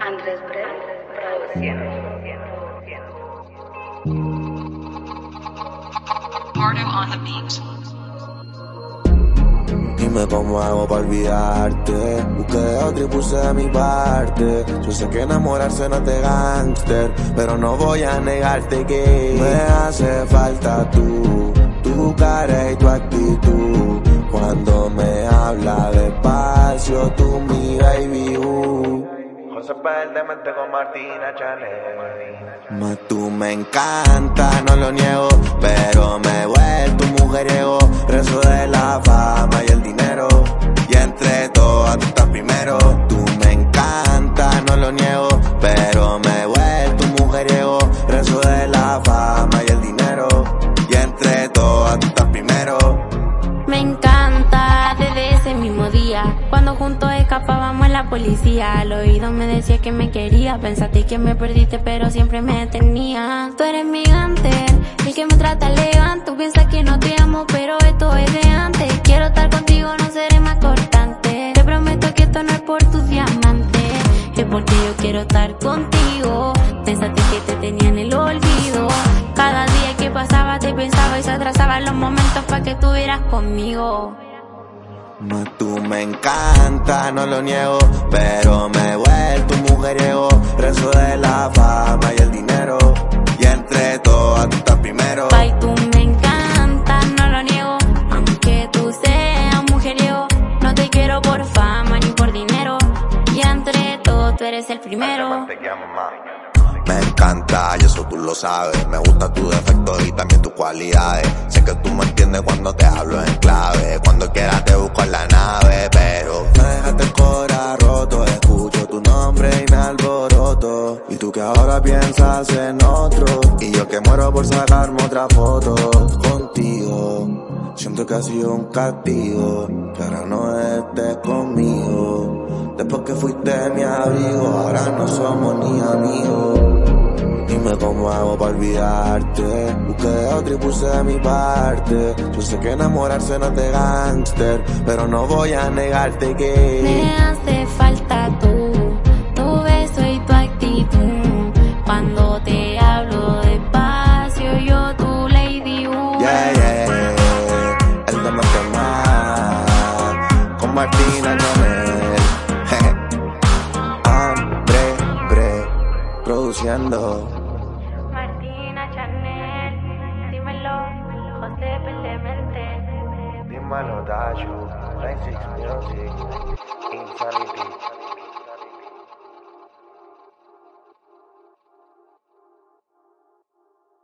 Andrés. Dime cómo hago para olvidarte. Busqué otro y puse de mi parte. Yo sé que enamorarse no es de gangster, pero no voy a negarte que me hace falta tú, tu cara y tu actitud. Cuando José Demente con Martina Chanel. Más tú me encanta, no lo niego, pero me he vuelto mujeriego, rezo de la juntos escapábamos en la policía. Al oído me decía que me quería, pensaste que me perdiste, pero siempre me tenía. Tú eres mi gante, el que me trata elegante. Tú piensas que no te amo, pero esto es de antes. Quiero estar contigo, no seré más cortante. Te prometo que esto no es por tus diamantes, es porque yo quiero estar contigo. Pensaste que te tenía en el olvido. Cada día que pasaba te pensaba y se atrasaban los momentos para que estuvieras conmigo. Más tú me encanta, no lo niego, pero me he vuelto un mujeriego, rezo de la fama y el dinero, y entre todas tú estás primero. Ay, tú me encanta, no lo niego, aunque tú seas mujeriego, no te quiero por fama ni por dinero, y entre todos tú eres el primero. Me encanta, y eso tú lo sabes. Me gusta tu defecto y también tus cualidades. Sé que tú me entiendes cuando te hablo en clave. Cuando quieras te busco Y tú que ahora piensas en otro. Y yo que muero por sacarme otra foto contigo. Siento que ha sido un castigo. Que ahora no estés conmigo. Después que fuiste mi abrigo, ahora no somos ni amigos. Dime cómo hago para olvidarte. Busqué de otro y puse de mi parte. Yo sé que enamorarse no es de gangster, pero no voy a negarte Me que hace falta tú, con Martina Chanel, André Bre produciendo. Martina Chanel, dímelo, José Pendemente. Dímelo. 96 Music. Insanity.